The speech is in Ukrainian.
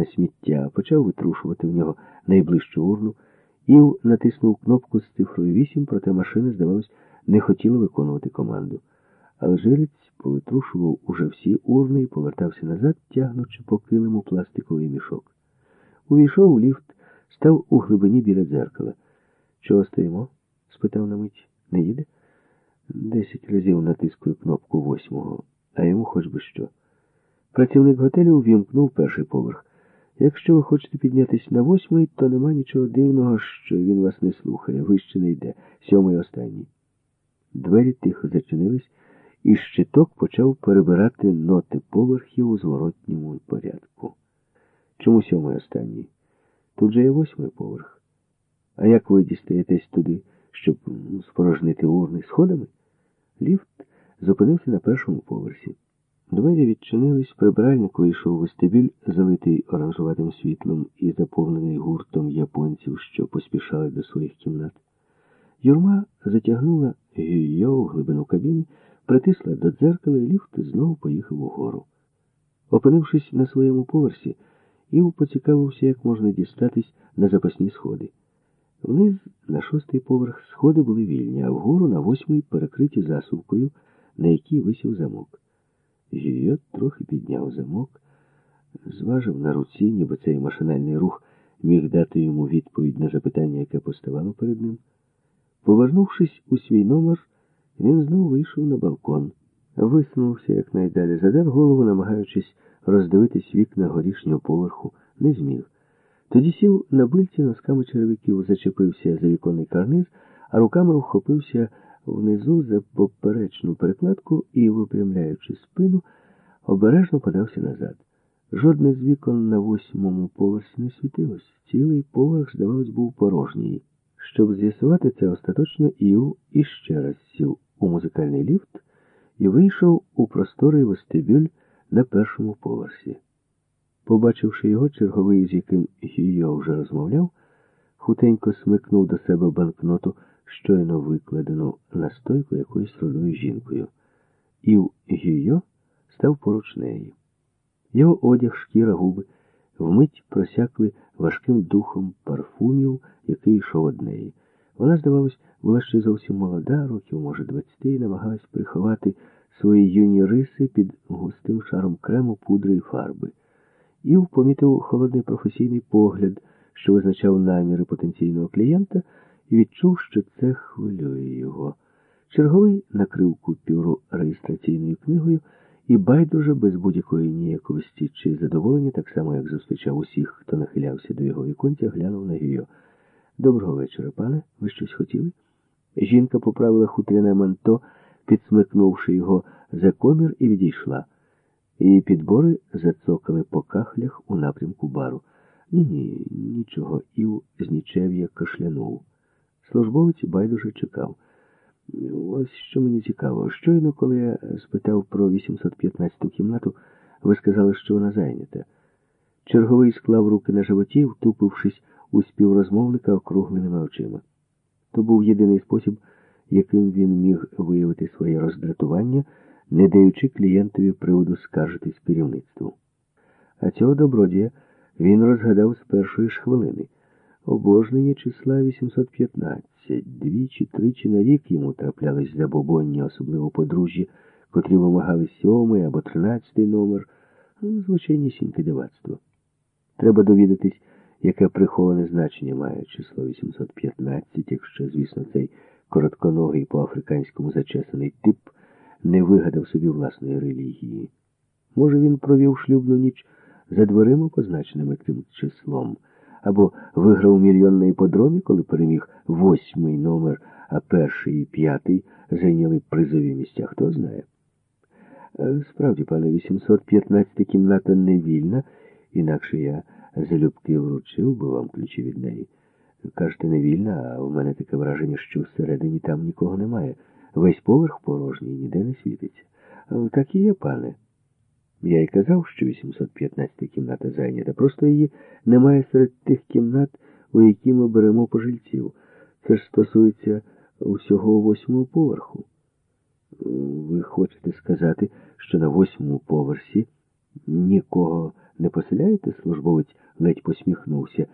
на сміття, почав витрушувати в нього найближчу урну. Ів натиснув кнопку з цифрою 8, проте машина, здавалось, не хотіла виконувати команду. Алжирець повитрушував уже всі урни і повертався назад, тягнучи по килиму пластиковий мішок. Увійшов у ліфт, став у глибині біля дзеркала. Чого стоїмо? спитав на мить. Не їде? Десять разів натискую кнопку восьмого, а йому хоч би що. Працівник готелю увімкнув перший поверх. Якщо ви хочете піднятися на восьмий, то нема нічого дивного, що він вас не слухає, вище не йде. Сьомий останній. Двері тихо зачинились, і щиток почав перебирати ноти поверхів у зворотньому порядку. Чому сьомий останній? Тут же є восьмий поверх. А як ви дістаєтесь туди, щоб спорожнити урни сходами? Ліфт зупинився на першому поверсі. Двері відчинились, прибиральник вийшов у вестибюль, залитий оранжуватим світлом і заповнений гуртом японців, що поспішали до своїх кімнат. Юрма затягнула Гюйо у глибину кабіни, притисла до дзеркала і ліфт знову поїхав угору. Опинившись на своєму поверсі, Ів поцікавився, як можна дістатись на запасні сходи. Вниз на шостий поверх сходи були вільні, а вгору на восьмий перекриті засувкою, на якій висів замок. Гіот трохи підняв замок, зважив на руці, ніби цей машинальний рух міг дати йому відповідь на запитання, яке поставало перед ним. Повернувшись у свій номер, він знову вийшов на балкон, висунувся якнайдалі, задер голову, намагаючись роздивитись вікна горішнього поверху, не зміг. Тоді сів на бильці носками черевиків, зачепився за віконний карниз, а руками вхопився внизу за поперечну перекладку і, випрямляючи спину, обережно подався назад. Жодне з вікон на восьмому поверсі не світилось. Цілий поверх, здавалось, був порожній. Щоб з'ясувати це остаточно, Ів іще раз сів у музикальний ліфт і вийшов у просторий вестибюль на першому поверсі. Побачивши його, черговий, з яким Гійо вже розмовляв, хутенько смикнув до себе банкноту, щойно викладену на стойку якоюсь родою жінкою. Ів Гійо став поруч неї. Його одяг, шкіра, губи вмить просякли важким духом парфумів, який йшов од неї. Вона, здавалось, була ще зовсім молода, років, може, двадцяти, і намагалась приховати свої юні риси під густим шаром крему, пудри і фарби. Ів помітив холодний професійний погляд, що визначав наміри потенційного клієнта, і відчув, що це хвилює його. Черговий накрив купюру реєстраційною книгою і байдуже без будь-якої ніяковості чи задоволення, так само, як зустрічав усіх, хто нахилявся до його віконця, глянув на Гіо. Доброго вечора, пане. Ви щось хотіли? Жінка поправила хутряне манто, підсмикнувши його за комір, і відійшла. Її підбори зацокали по кахлях у напрямку бару. Ні-ні, нічого, Ів з нічев'я кашлянув. Службовець байдуже чекав. Ось що мені цікаво. Щойно, коли я спитав про 815-ту кімнату, ви сказали, що вона зайнята. Черговий склав руки на животі, втупившись у співрозмовника округленими очима. То був єдиний спосіб, яким він міг виявити своє роздратування, не даючи клієнтові приводу скаржитись керівництву. А цього добродія він розгадав з першої ж хвилини. Обожнення числа 815. Двічі, тричі на рік йому траплялись забобонні, особливо подружжя, котрі вимагали сьомий або тринадцятий номер. Ну, звичайнісіньке дивацтво. Треба довідатись, яке приховане значення має число 815, якщо, звісно, цей коротконогий по-африканському зачесаний тип не вигадав собі власної релігії. Може, він провів шлюбну ніч за дверима, позначеними цим числом, або виграв мільйон на іподромі, коли переміг восьмий номер, а перший і п'ятий зайняли призові місця, хто знає. Е, справді, пане, 815 кімната не вільна, інакше я залюбки вручив би вам ключі від неї. Кажете, не вільна, а в мене таке враження, що всередині там нікого немає. Весь поверх порожній, ніде не світиться. Так і є, пане. Я й казав, що 815 кімната зайнята. Просто її немає серед тих кімнат, у які ми беремо пожильців. Це ж стосується усього восьмого поверху. Ви хочете сказати, що на восьмому поверсі Нікого не поселяєте? Службовець ледь посміхнувся.